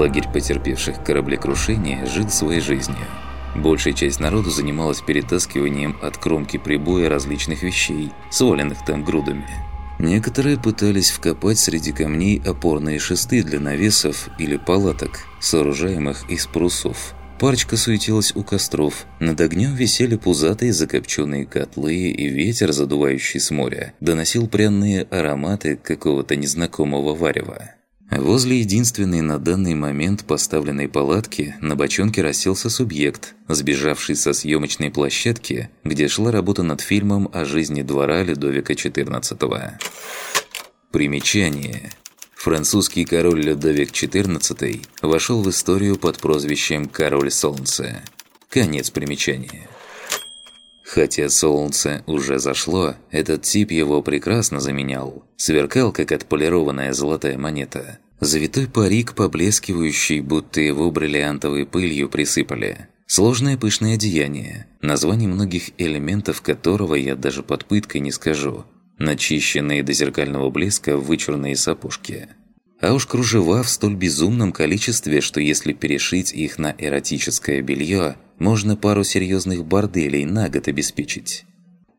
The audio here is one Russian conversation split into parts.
Лагерь потерпевших кораблекрушения жил своей жизнью. Большая часть народу занималась перетаскиванием от кромки прибоя различных вещей, сваленных там грудами. Некоторые пытались вкопать среди камней опорные шесты для навесов или палаток, сооружаемых из прусов. Парочка суетилась у костров, над огнем висели пузатые закопченные котлы, и ветер, задувающий с моря, доносил пряные ароматы какого-то незнакомого варева. Возле единственной на данный момент поставленной палатки на бочонке расселся субъект, сбежавший со съемочной площадки, где шла работа над фильмом о жизни двора Людовика XIV. Примечание. Французский король Людовик XIV вошел в историю под прозвищем «Король Солнца». Конец примечания. Хотя солнце уже зашло, этот тип его прекрасно заменял. Сверкал, как отполированная золотая монета. Завитой парик, поблескивающий, будто его бриллиантовой пылью присыпали. Сложное пышное одеяние, название многих элементов которого я даже под пыткой не скажу. Начищенные до зеркального блеска вычурные сапожки – а уж кружева в столь безумном количестве, что если перешить их на эротическое белье, можно пару серьезных борделей на год обеспечить.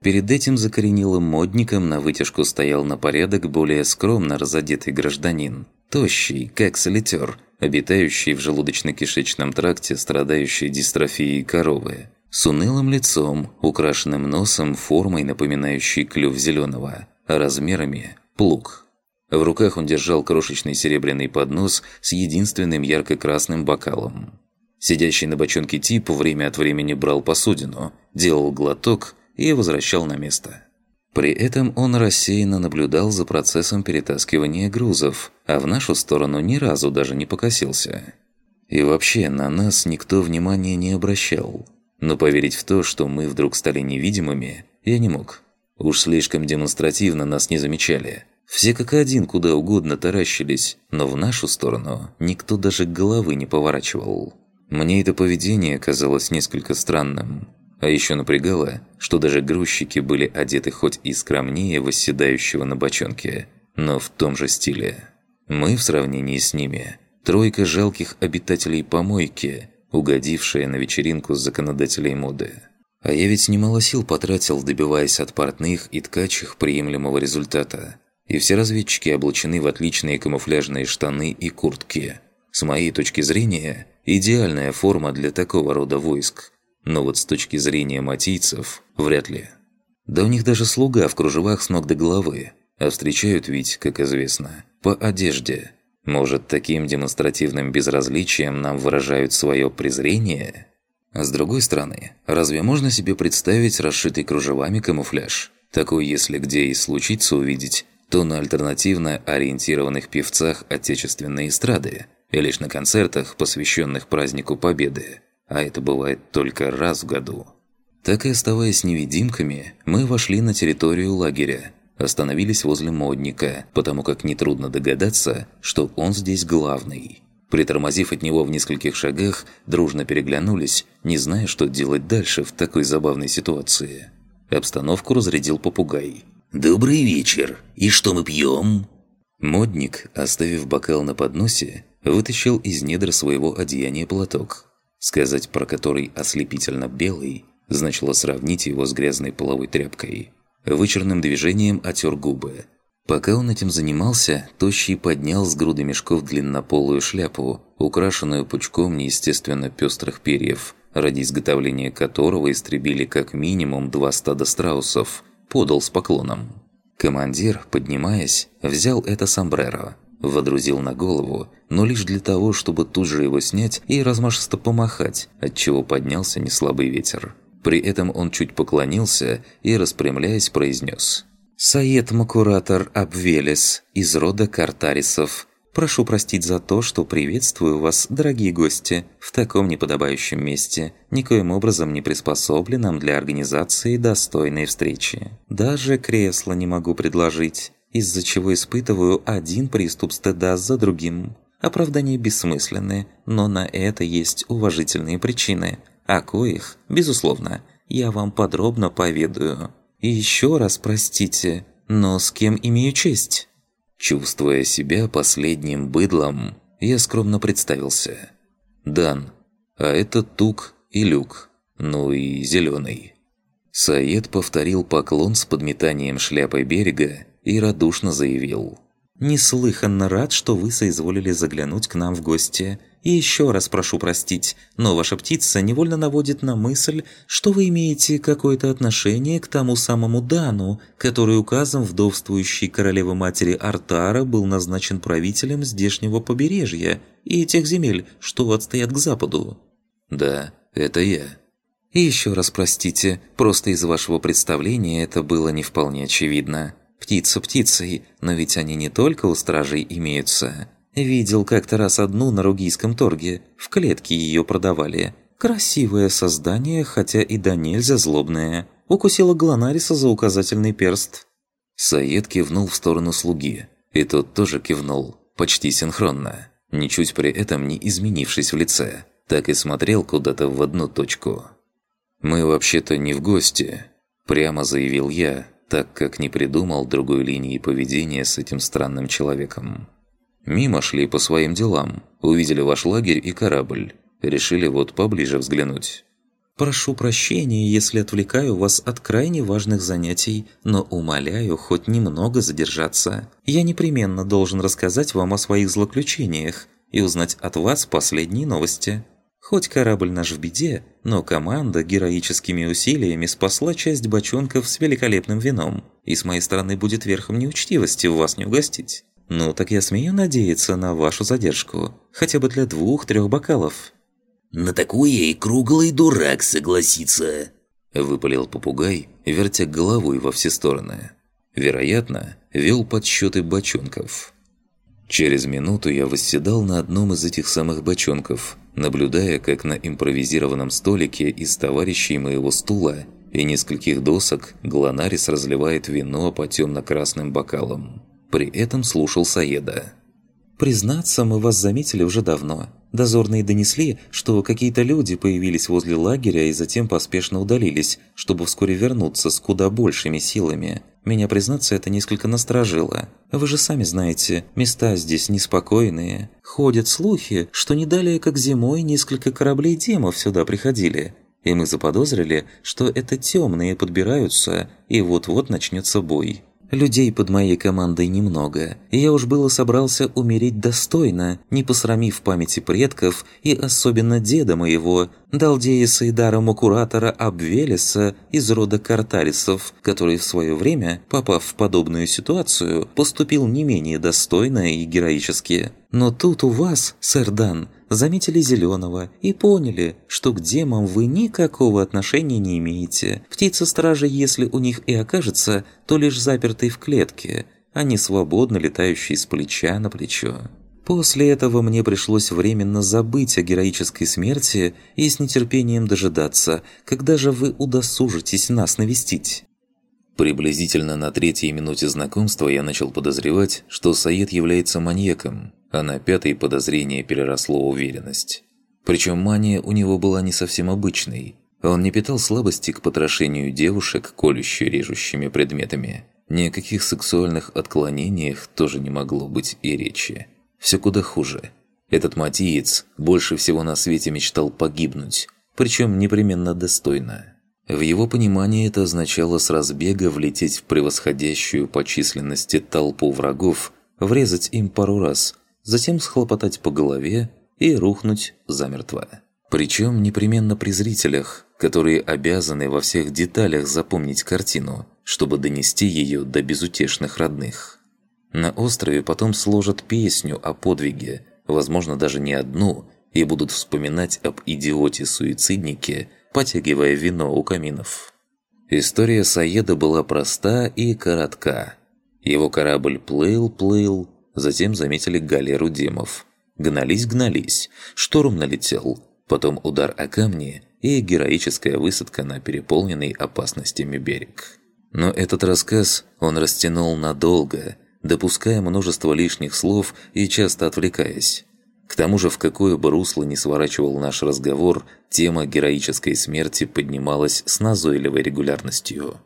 Перед этим закоренелым модником на вытяжку стоял на порядок более скромно разодетый гражданин. Тощий, как солитер, обитающий в желудочно-кишечном тракте, страдающий дистрофией коровы. С унылым лицом, украшенным носом, формой, напоминающей клюв зеленого, а размерами – плуг. В руках он держал крошечный серебряный поднос с единственным ярко-красным бокалом. Сидящий на бочонке тип время от времени брал посудину, делал глоток и возвращал на место. При этом он рассеянно наблюдал за процессом перетаскивания грузов, а в нашу сторону ни разу даже не покосился. И вообще на нас никто внимания не обращал. Но поверить в то, что мы вдруг стали невидимыми, я не мог. Уж слишком демонстративно нас не замечали – все как один куда угодно таращились, но в нашу сторону никто даже головы не поворачивал. Мне это поведение казалось несколько странным. А еще напрягало, что даже грузчики были одеты хоть и скромнее восседающего на бочонке, но в том же стиле. Мы в сравнении с ними – тройка жалких обитателей помойки, угодившая на вечеринку законодателей моды. А я ведь немало сил потратил, добиваясь от портных и ткачих приемлемого результата – и все разведчики облачены в отличные камуфляжные штаны и куртки. С моей точки зрения, идеальная форма для такого рода войск. Но вот с точки зрения матийцев, вряд ли. Да у них даже слуга в кружевах с ног до головы, а встречают ведь, как известно, по одежде. Может, таким демонстративным безразличием нам выражают свое презрение? А с другой стороны, разве можно себе представить расшитый кружевами камуфляж? Такой, если где и случится увидеть, то на альтернативно ориентированных певцах отечественной эстрады, и лишь на концертах, посвященных празднику Победы, а это бывает только раз в году. Так и оставаясь невидимками, мы вошли на территорию лагеря, остановились возле модника, потому как нетрудно догадаться, что он здесь главный. Притормозив от него в нескольких шагах, дружно переглянулись, не зная, что делать дальше в такой забавной ситуации. Обстановку разрядил попугай. «Добрый вечер. И что мы пьем?» Модник, оставив бокал на подносе, вытащил из недр своего одеяния платок, сказать про который ослепительно белый, значило сравнить его с грязной половой тряпкой. Вычерным движением отер губы. Пока он этим занимался, Тощий поднял с груды мешков длиннополую шляпу, украшенную пучком неестественно пестрых перьев, ради изготовления которого истребили как минимум два стада страусов – подал с поклоном. Командир, поднимаясь, взял это сомбреро, водрузил на голову, но лишь для того, чтобы тут же его снять и размашисто помахать, отчего поднялся неслабый ветер. При этом он чуть поклонился и, распрямляясь, произнес «Саед Макуратор Абвелес из рода Картарисов, Прошу простить за то, что приветствую вас, дорогие гости, в таком неподобающем месте, никоим образом не приспособленном для организации достойной встречи. Даже кресло не могу предложить, из-за чего испытываю один приступ стыда за другим. Оправдания бессмысленны, но на это есть уважительные причины, о коих, безусловно, я вам подробно поведаю. И еще раз простите, но с кем имею честь?» Чувствуя себя последним быдлом, Я скромно представился. «Дан, а это Тук и Люк, ну и Зеленый». Саед повторил поклон с подметанием шляпой берега и радушно заявил. «Неслыханно рад, что вы соизволили заглянуть к нам в гости. И еще раз прошу простить, но ваша птица невольно наводит на мысль, что вы имеете какое-то отношение к тому самому Дану, который указом вдовствующей королевы-матери Артара был назначен правителем здешнего побережья и тех земель, что отстоят к западу». «Да, это я». И еще раз простите, просто из вашего представления это было не вполне очевидно. Птица птицей, но ведь они не только у стражей имеются. Видел как-то раз одну на Ругийском торге, в клетке ее продавали. Красивое создание, хотя и да нельзя злобное. Укусила Глонариса за указательный перст. Саед кивнул в сторону слуги, и тот тоже кивнул, почти синхронно, ничуть при этом не изменившись в лице, так и смотрел куда-то в одну точку. «Мы вообще-то не в гости», – прямо заявил я, так как не придумал другой линии поведения с этим странным человеком. Мимо шли по своим делам, увидели ваш лагерь и корабль. Решили вот поближе взглянуть. «Прошу прощения, если отвлекаю вас от крайне важных занятий, но умоляю хоть немного задержаться. Я непременно должен рассказать вам о своих злоключениях и узнать от вас последние новости. Хоть корабль наш в беде, но команда героическими усилиями спасла часть бочонков с великолепным вином, и с моей стороны будет верхом неучтивости вас не угостить. «Ну, так я смею надеяться на вашу задержку. Хотя бы для двух-трех бокалов». «На такое и круглый дурак согласится», – выпалил попугай, вертя головой во все стороны. Вероятно, вел подсчеты бочонков. Через минуту я восседал на одном из этих самых бочонков, наблюдая, как на импровизированном столике из товарищей моего стула и нескольких досок Глонарис разливает вино по темно-красным бокалам. При этом слушал Саеда. «Признаться, мы вас заметили уже давно. Дозорные донесли, что какие-то люди появились возле лагеря и затем поспешно удалились, чтобы вскоре вернуться с куда большими силами. Меня, признаться, это несколько насторожило. Вы же сами знаете, места здесь неспокойные. Ходят слухи, что не далее как зимой несколько кораблей демов сюда приходили. И мы заподозрили, что это темные подбираются, и вот-вот начнется бой. Людей под моей командой немного, и я уж было собрался умереть достойно, не посрамив памяти предков и особенно деда моего, Далдея Сайдара Макуратора Абвелеса из рода Картарисов, который в свое время, попав в подобную ситуацию, поступил не менее достойно и героически. Но тут у вас, сэр Дан, заметили Зеленого и поняли, что к демам вы никакого отношения не имеете. Птица-стражи, если у них и окажется, то лишь запертый в клетке, а не свободно летающий с плеча на плечо. После этого мне пришлось временно забыть о героической смерти и с нетерпением дожидаться, когда же вы удосужитесь нас навестить. Приблизительно на третьей минуте знакомства я начал подозревать, что Саид является маньяком, а на пятой подозрение переросло уверенность. Причем мания у него была не совсем обычной. Он не питал слабости к потрошению девушек колюще-режущими предметами. Ни о каких сексуальных отклонениях тоже не могло быть и речи. Все куда хуже. Этот матиец больше всего на свете мечтал погибнуть, причем непременно достойно. В его понимании это означало с разбега влететь в превосходящую по численности толпу врагов, врезать им пару раз, затем схлопотать по голове и рухнуть замертво. Причем непременно при зрителях, которые обязаны во всех деталях запомнить картину, чтобы донести ее до безутешных родных. На острове потом сложат песню о подвиге, возможно даже не одну, и будут вспоминать об идиоте-суициднике, потягивая вино у каминов. История Саеда была проста и коротка. Его корабль плыл-плыл, затем заметили галеру демов. Гнались-гнались, шторм налетел, потом удар о камни и героическая высадка на переполненный опасностями берег. Но этот рассказ он растянул надолго, допуская множество лишних слов и часто отвлекаясь. К тому же, в какое бы русло ни сворачивал наш разговор, тема героической смерти поднималась с назойливой регулярностью.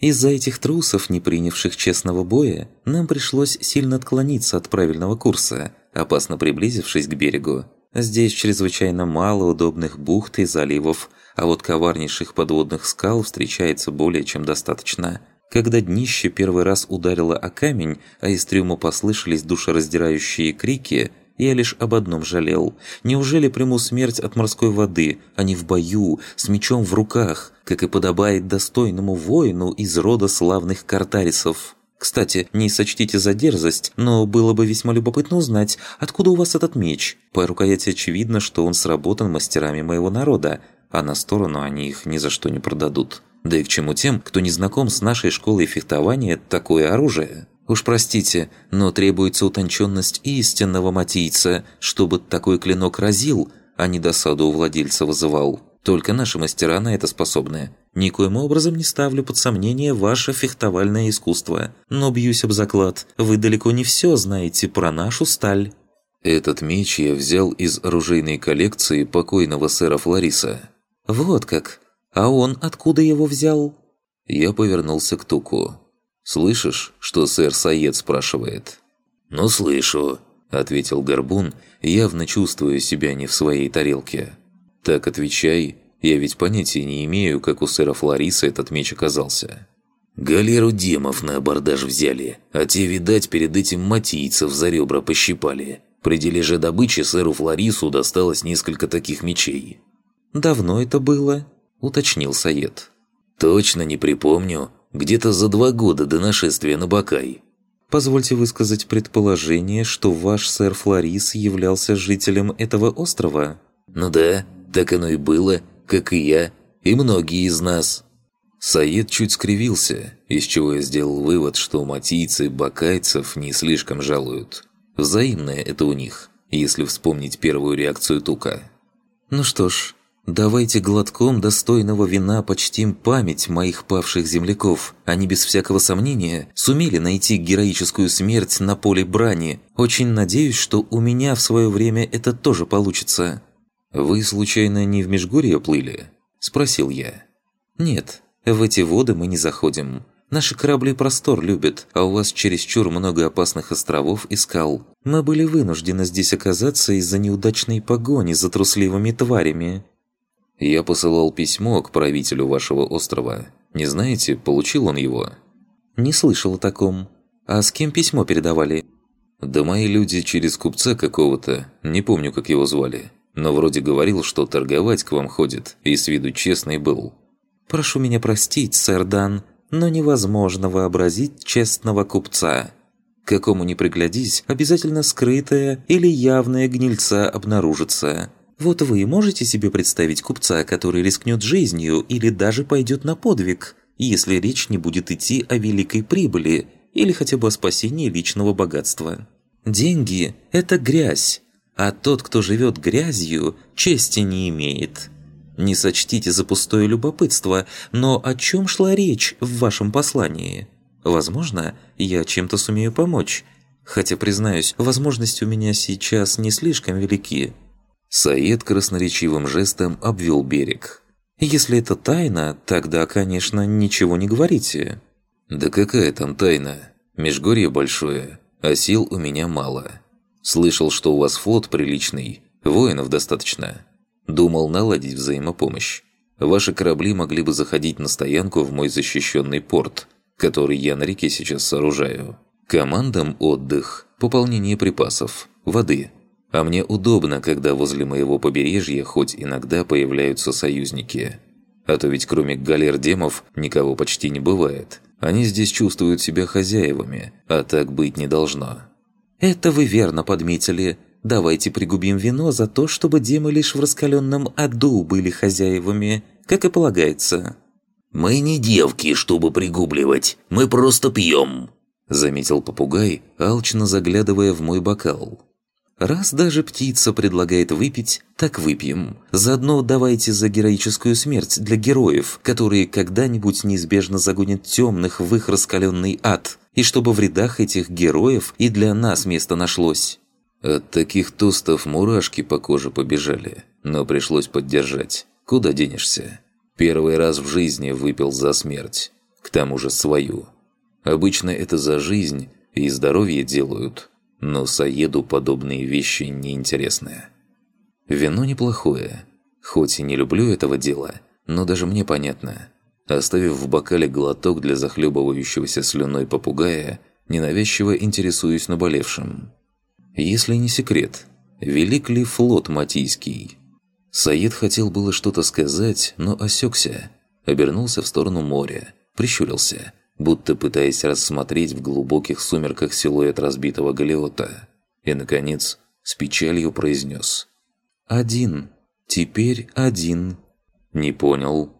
Из-за этих трусов, не принявших честного боя, нам пришлось сильно отклониться от правильного курса, опасно приблизившись к берегу. Здесь чрезвычайно мало удобных бухт и заливов, а вот коварнейших подводных скал встречается более чем достаточно. Когда днище первый раз ударило о камень, а из трюма послышались душераздирающие крики, я лишь об одном жалел. Неужели приму смерть от морской воды, а не в бою, с мечом в руках, как и подобает достойному воину из рода славных картарисов? Кстати, не сочтите за дерзость, но было бы весьма любопытно узнать, откуда у вас этот меч. По рукояти очевидно, что он сработан мастерами моего народа, а на сторону они их ни за что не продадут. Да и к чему тем, кто не знаком с нашей школой фехтования, такое оружие? Уж простите, но требуется утонченность истинного матийца, чтобы такой клинок разил, а не досаду у владельца вызывал. Только наши мастера на это способны. Никоим образом не ставлю под сомнение ваше фехтовальное искусство. Но бьюсь об заклад, вы далеко не все знаете про нашу сталь». «Этот меч я взял из оружейной коллекции покойного сэра Флориса». «Вот как? А он откуда его взял?» Я повернулся к Туку. «Слышишь, что сэр Саед спрашивает?» «Ну, слышу», – ответил Горбун, явно чувствуя себя не в своей тарелке. «Так отвечай, я ведь понятия не имею, как у сэра Флориса этот меч оказался». «Галеру демов на абордаж взяли, а те, видать, перед этим матийцев за ребра пощипали. При дележе добычи сэру Флорису досталось несколько таких мечей». «Давно это было?» – уточнил Саед. «Точно не припомню. Где-то за два года до нашествия на Бакай». «Позвольте высказать предположение, что ваш сэр Флорис являлся жителем этого острова?» «Ну да, так оно и было, как и я, и многие из нас». Саид чуть скривился, из чего я сделал вывод, что матийцы бакайцев не слишком жалуют. Взаимное это у них, если вспомнить первую реакцию Тука. «Ну что ж, давайте глотком достойного вина почтим память моих павших земляков. Они без всякого сомнения сумели найти героическую смерть на поле брани. Очень надеюсь, что у меня в свое время это тоже получится». «Вы, случайно, не в Межгорье плыли?» – спросил я. «Нет, в эти воды мы не заходим. Наши корабли простор любят, а у вас чересчур много опасных островов и скал. Мы были вынуждены здесь оказаться из-за неудачной погони за трусливыми тварями». «Я посылал письмо к правителю вашего острова. Не знаете, получил он его?» «Не слышал о таком. А с кем письмо передавали?» «Да мои люди через купца какого-то, не помню, как его звали но вроде говорил, что торговать к вам ходит, и с виду честный был». «Прошу меня простить, сэр Дан, но невозможно вообразить честного купца. Какому ни приглядись, обязательно скрытая или явная гнильца обнаружится. Вот вы можете себе представить купца, который рискнет жизнью или даже пойдет на подвиг, если речь не будет идти о великой прибыли или хотя бы о спасении личного богатства? Деньги – это грязь, а тот, кто живет грязью, чести не имеет. Не сочтите за пустое любопытство, но о чем шла речь в вашем послании? Возможно, я чем-то сумею помочь. Хотя, признаюсь, возможности у меня сейчас не слишком велики. Саед красноречивым жестом обвел берег. «Если это тайна, тогда, конечно, ничего не говорите». «Да какая там тайна? Межгорье большое, а сил у меня мало. Слышал, что у вас флот приличный, воинов достаточно. Думал наладить взаимопомощь. Ваши корабли могли бы заходить на стоянку в мой защищенный порт, который я на реке сейчас сооружаю. Командам отдых, пополнение припасов, воды. А мне удобно, когда возле моего побережья хоть иногда появляются союзники. А то ведь кроме галер-демов никого почти не бывает. Они здесь чувствуют себя хозяевами, а так быть не должно. «Это вы верно подметили. Давайте пригубим вино за то, чтобы демы лишь в раскаленном аду были хозяевами, как и полагается». «Мы не девки, чтобы пригубливать. Мы просто пьем», – заметил попугай, алчно заглядывая в мой бокал. «Раз даже птица предлагает выпить, так выпьем. Заодно давайте за героическую смерть для героев, которые когда-нибудь неизбежно загонят темных в их раскаленный ад» и чтобы в рядах этих героев и для нас место нашлось. От таких тостов мурашки по коже побежали, но пришлось поддержать. Куда денешься? Первый раз в жизни выпил за смерть, к тому же свою. Обычно это за жизнь и здоровье делают. Но Саеду подобные вещи неинтересны. Вино неплохое. Хоть и не люблю этого дела, но даже мне понятно. Оставив в бокале глоток для захлебывающегося слюной попугая, ненавязчиво интересуюсь наболевшим. Если не секрет, велик ли флот Матийский? Саид хотел было что-то сказать, но осекся. Обернулся в сторону моря, прищурился, будто пытаясь рассмотреть в глубоких сумерках силуэт разбитого галеота. И, наконец, с печалью произнес. «Один. Теперь один». «Не понял».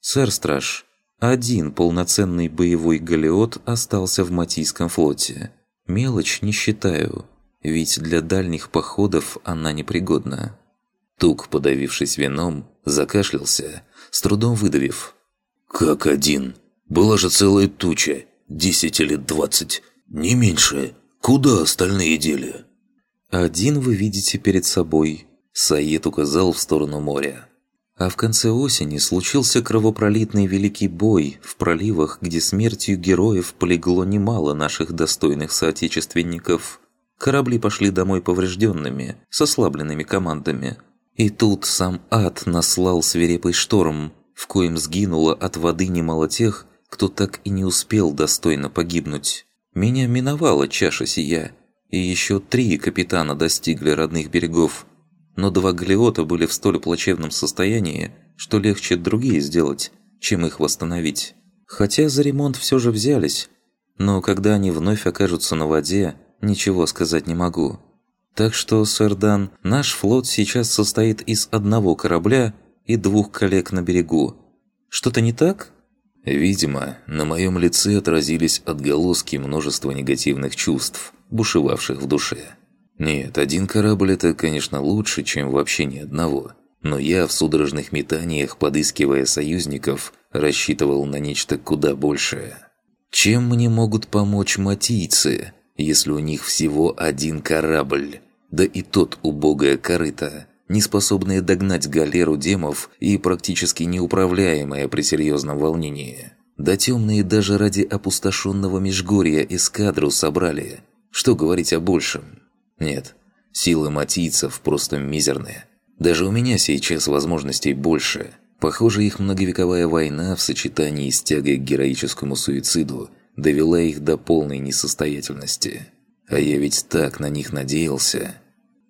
«Сэр-страж, один полноценный боевой галеот остался в Матийском флоте. Мелочь не считаю, ведь для дальних походов она непригодна». Тук, подавившись вином, закашлялся, с трудом выдавив. «Как один? Была же целая туча, десять или двадцать, не меньше. Куда остальные дели?» «Один вы видите перед собой», – Саид указал в сторону моря. А в конце осени случился кровопролитный великий бой в проливах, где смертью героев полегло немало наших достойных соотечественников. Корабли пошли домой поврежденными, с ослабленными командами – и тут сам ад наслал свирепый шторм, в коем сгинуло от воды немало тех, кто так и не успел достойно погибнуть. Меня миновала чаша сия, и еще три капитана достигли родных берегов. Но два галеота были в столь плачевном состоянии, что легче другие сделать, чем их восстановить. Хотя за ремонт все же взялись, но когда они вновь окажутся на воде, ничего сказать не могу. Так что, сэр Дан, наш флот сейчас состоит из одного корабля и двух коллег на берегу. Что-то не так? Видимо, на моем лице отразились отголоски множества негативных чувств, бушевавших в душе. Нет, один корабль – это, конечно, лучше, чем вообще ни одного. Но я в судорожных метаниях, подыскивая союзников, рассчитывал на нечто куда большее. Чем мне могут помочь матийцы – если у них всего один корабль, да и тот убогая корыта, не способная догнать галеру демов и практически неуправляемая при серьезном волнении. Да темные даже ради опустошенного Межгорья эскадру собрали. Что говорить о большем? Нет, силы матийцев просто мизерные. Даже у меня сейчас возможностей больше. Похоже, их многовековая война в сочетании с тягой к героическому суициду – довела их до полной несостоятельности. А я ведь так на них надеялся.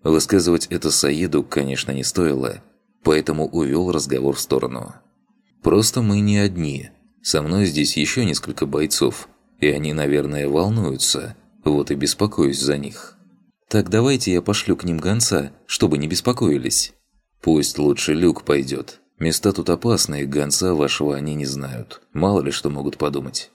Высказывать это Саеду, конечно, не стоило, поэтому увел разговор в сторону. «Просто мы не одни. Со мной здесь еще несколько бойцов, и они, наверное, волнуются, вот и беспокоюсь за них. Так давайте я пошлю к ним гонца, чтобы не беспокоились. Пусть лучше Люк пойдет. Места тут опасные, гонца вашего они не знают. Мало ли что могут подумать».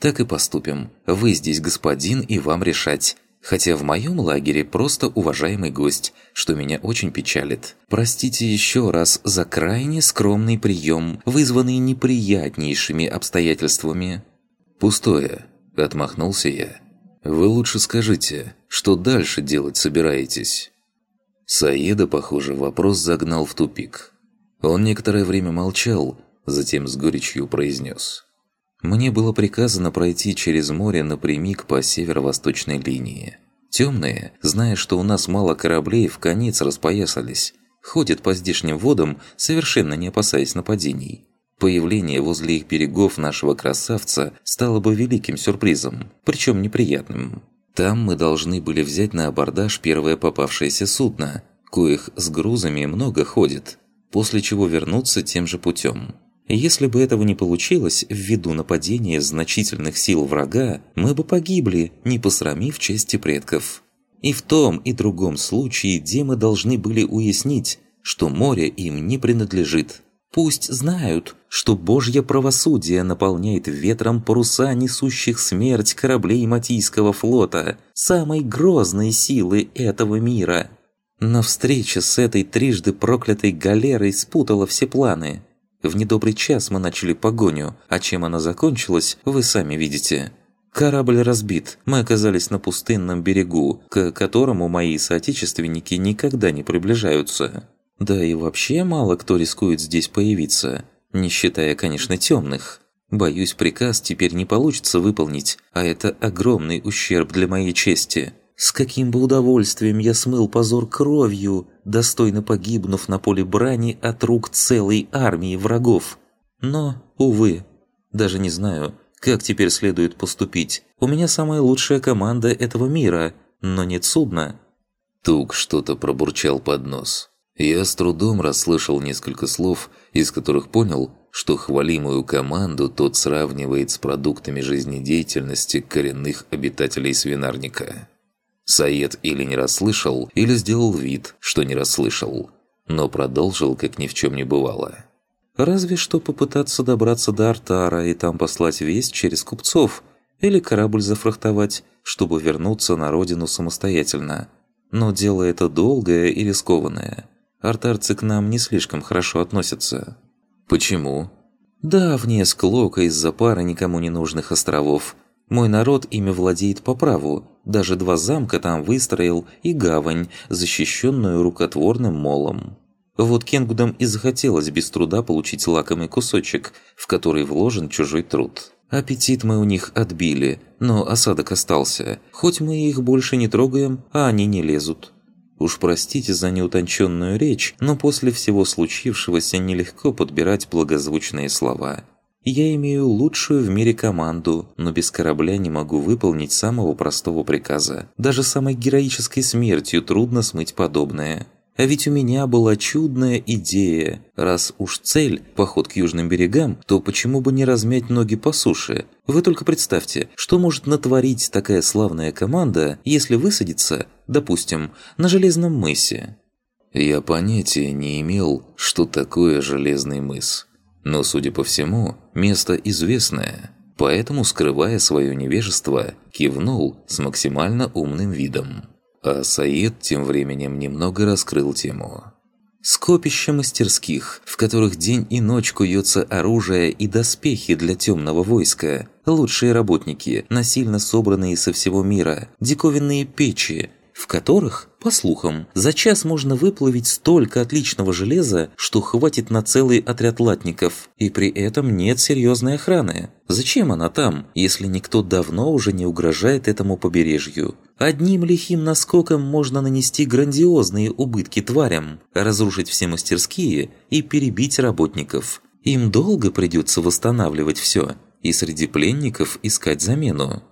Так и поступим. Вы здесь господин, и вам решать. Хотя в моем лагере просто уважаемый гость, что меня очень печалит. Простите еще раз за крайне скромный прием, вызванный неприятнейшими обстоятельствами». «Пустое», – отмахнулся я. «Вы лучше скажите, что дальше делать собираетесь?» Саеда, похоже, вопрос загнал в тупик. Он некоторое время молчал, затем с горечью произнес. Мне было приказано пройти через море напрямик по северо-восточной линии. Темные, зная, что у нас мало кораблей, в конец распоясались. Ходят по здешним водам, совершенно не опасаясь нападений. Появление возле их берегов нашего красавца стало бы великим сюрпризом, причем неприятным. Там мы должны были взять на абордаж первое попавшееся судно, коих с грузами много ходит, после чего вернуться тем же путем. Если бы этого не получилось ввиду нападения значительных сил врага, мы бы погибли, не посрамив чести предков. И в том и другом случае демы должны были уяснить, что море им не принадлежит. Пусть знают, что Божье правосудие наполняет ветром паруса несущих смерть кораблей Матийского флота, самой грозной силы этого мира. Но встреча с этой трижды проклятой галерой спутала все планы – в недобрый час мы начали погоню, а чем она закончилась, вы сами видите. Корабль разбит, мы оказались на пустынном берегу, к которому мои соотечественники никогда не приближаются. Да и вообще мало кто рискует здесь появиться, не считая, конечно, темных. Боюсь, приказ теперь не получится выполнить, а это огромный ущерб для моей чести. С каким бы удовольствием я смыл позор кровью, достойно погибнув на поле брани от рук целой армии врагов. Но, увы, даже не знаю, как теперь следует поступить. У меня самая лучшая команда этого мира, но нет судна. Тук что-то пробурчал под нос. Я с трудом расслышал несколько слов, из которых понял, что хвалимую команду тот сравнивает с продуктами жизнедеятельности коренных обитателей свинарника. Саед или не расслышал, или сделал вид, что не расслышал, но продолжил, как ни в чем не бывало. Разве что попытаться добраться до Артара и там послать весть через купцов, или корабль зафрахтовать, чтобы вернуться на родину самостоятельно. Но дело это долгое и рискованное. Артарцы к нам не слишком хорошо относятся. Почему? Давняя склока из-за пары никому не нужных островов. Мой народ ими владеет по праву, даже два замка там выстроил и гавань, защищенную рукотворным молом. Вот Кенгудам и захотелось без труда получить лакомый кусочек, в который вложен чужой труд. Аппетит мы у них отбили, но осадок остался. Хоть мы их больше не трогаем, а они не лезут. Уж простите за неутонченную речь, но после всего случившегося нелегко подбирать благозвучные слова. Я имею лучшую в мире команду, но без корабля не могу выполнить самого простого приказа. Даже самой героической смертью трудно смыть подобное. А ведь у меня была чудная идея. Раз уж цель – поход к южным берегам, то почему бы не размять ноги по суше? Вы только представьте, что может натворить такая славная команда, если высадиться, допустим, на Железном мысе? Я понятия не имел, что такое Железный мыс. Но, судя по всему, место известное. Поэтому, скрывая свое невежество, кивнул с максимально умным видом. А Саид тем временем немного раскрыл тему. Скопище мастерских, в которых день и ночь куется оружие и доспехи для темного войска, лучшие работники, насильно собранные со всего мира, диковинные печи, в которых, по слухам, за час можно выплавить столько отличного железа, что хватит на целый отряд латников, и при этом нет серьезной охраны. Зачем она там, если никто давно уже не угрожает этому побережью? Одним лихим наскоком можно нанести грандиозные убытки тварям, разрушить все мастерские и перебить работников. Им долго придется восстанавливать все, и среди пленников искать замену.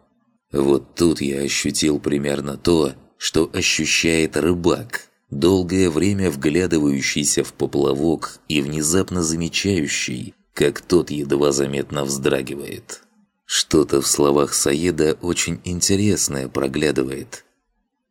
Вот тут я ощутил примерно то, что ощущает рыбак, долгое время вглядывающийся в поплавок и внезапно замечающий, как тот едва заметно вздрагивает. Что-то в словах Саеда очень интересное проглядывает.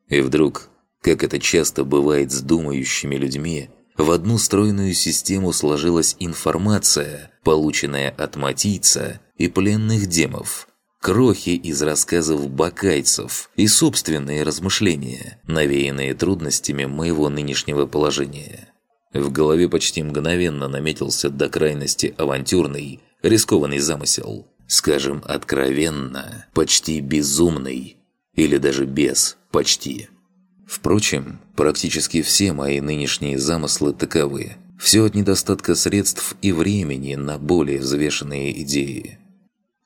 И вдруг, как это часто бывает с думающими людьми, в одну стройную систему сложилась информация, полученная от матийца и пленных демов – крохи из рассказов бакайцев и собственные размышления, навеянные трудностями моего нынешнего положения. В голове почти мгновенно наметился до крайности авантюрный, рискованный замысел. Скажем откровенно, почти безумный. Или даже без «почти». Впрочем, практически все мои нынешние замыслы таковы. Все от недостатка средств и времени на более взвешенные идеи.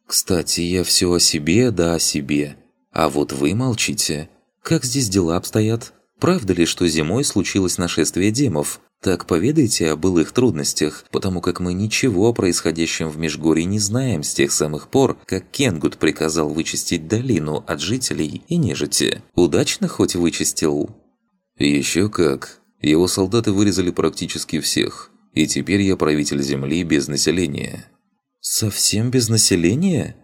«Кстати, я все о себе, да о себе. А вот вы молчите. Как здесь дела обстоят? Правда ли, что зимой случилось нашествие демов? Так поведайте о былых трудностях, потому как мы ничего о происходящем в Межгорье не знаем с тех самых пор, как Кенгут приказал вычистить долину от жителей и нежити. Удачно хоть вычистил?» «Еще как. Его солдаты вырезали практически всех. И теперь я правитель земли без населения». «Совсем без населения?»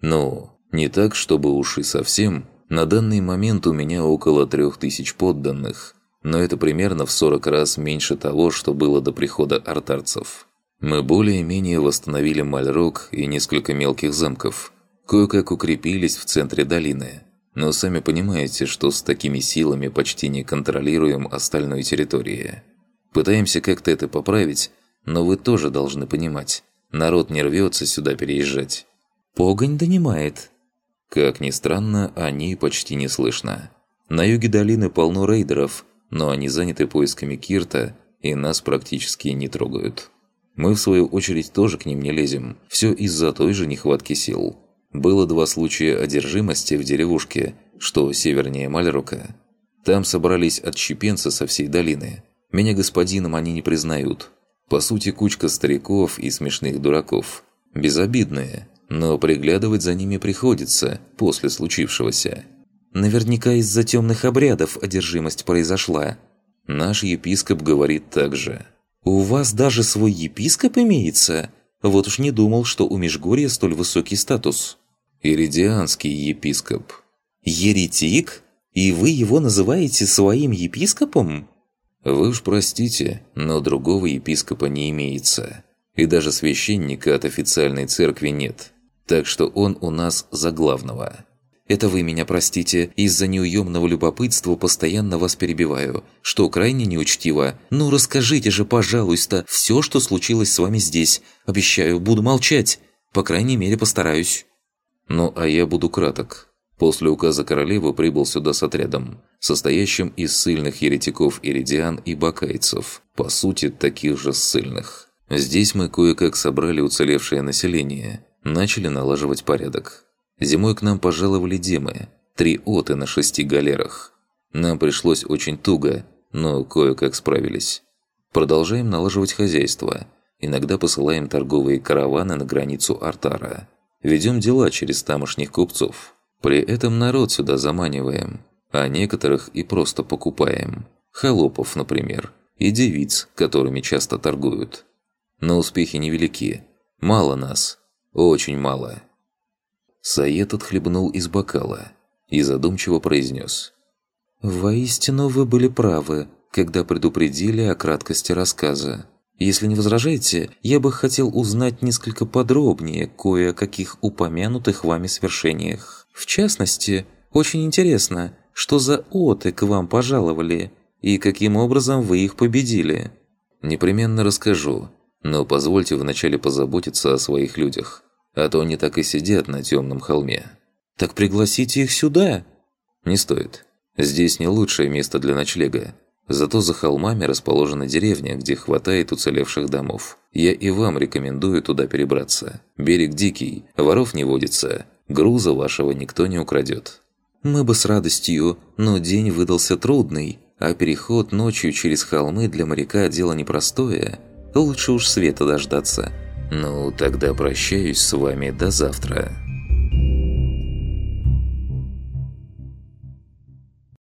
«Ну, не так, чтобы уж и совсем. На данный момент у меня около трех тысяч подданных, но это примерно в 40 раз меньше того, что было до прихода артарцев. Мы более-менее восстановили Мальрок и несколько мелких замков. Кое-как укрепились в центре долины. Но сами понимаете, что с такими силами почти не контролируем остальной территории. Пытаемся как-то это поправить, но вы тоже должны понимать, Народ не рвется сюда переезжать. Погонь донимает. Как ни странно, они почти не слышно. На юге долины полно рейдеров, но они заняты поисками Кирта и нас практически не трогают. Мы, в свою очередь, тоже к ним не лезем. Все из-за той же нехватки сил. Было два случая одержимости в деревушке, что севернее Мальрука. Там собрались отщепенцы со всей долины. Меня господином они не признают. По сути, кучка стариков и смешных дураков. Безобидные, но приглядывать за ними приходится после случившегося. Наверняка из-за темных обрядов одержимость произошла. Наш епископ говорит так же. «У вас даже свой епископ имеется? Вот уж не думал, что у Межгорья столь высокий статус». «Иридианский епископ». «Еретик? И вы его называете своим епископом?» «Вы уж простите, но другого епископа не имеется. И даже священника от официальной церкви нет. Так что он у нас за главного». Это вы меня простите, из-за неуемного любопытства постоянно вас перебиваю, что крайне неучтиво. Ну расскажите же, пожалуйста, все, что случилось с вами здесь. Обещаю, буду молчать. По крайней мере, постараюсь». «Ну, а я буду краток. После указа королевы прибыл сюда с отрядом, состоящим из сильных еретиков иридиан и бакайцев, по сути, таких же ссыльных. Здесь мы кое-как собрали уцелевшее население, начали налаживать порядок. Зимой к нам пожаловали демы, три оты на шести галерах. Нам пришлось очень туго, но кое-как справились. Продолжаем налаживать хозяйство. Иногда посылаем торговые караваны на границу Артара. Ведем дела через тамошних купцов. При этом народ сюда заманиваем, а некоторых и просто покупаем. Холопов, например, и девиц, которыми часто торгуют. Но успехи невелики. Мало нас. Очень мало. Саед отхлебнул из бокала и задумчиво произнес. «Воистину вы были правы, когда предупредили о краткости рассказа. Если не возражаете, я бы хотел узнать несколько подробнее кое о каких упомянутых вами свершениях. В частности, очень интересно, что за оты к вам пожаловали и каким образом вы их победили». «Непременно расскажу, но позвольте вначале позаботиться о своих людях а то они так и сидят на темном холме. Так пригласите их сюда. Не стоит. Здесь не лучшее место для ночлега. Зато за холмами расположена деревня, где хватает уцелевших домов. Я и вам рекомендую туда перебраться. Берег дикий, воров не водится, груза вашего никто не украдет. Мы бы с радостью, но день выдался трудный, а переход ночью через холмы для моряка дело непростое. Лучше уж света дождаться. «Ну, тогда прощаюсь с вами до завтра».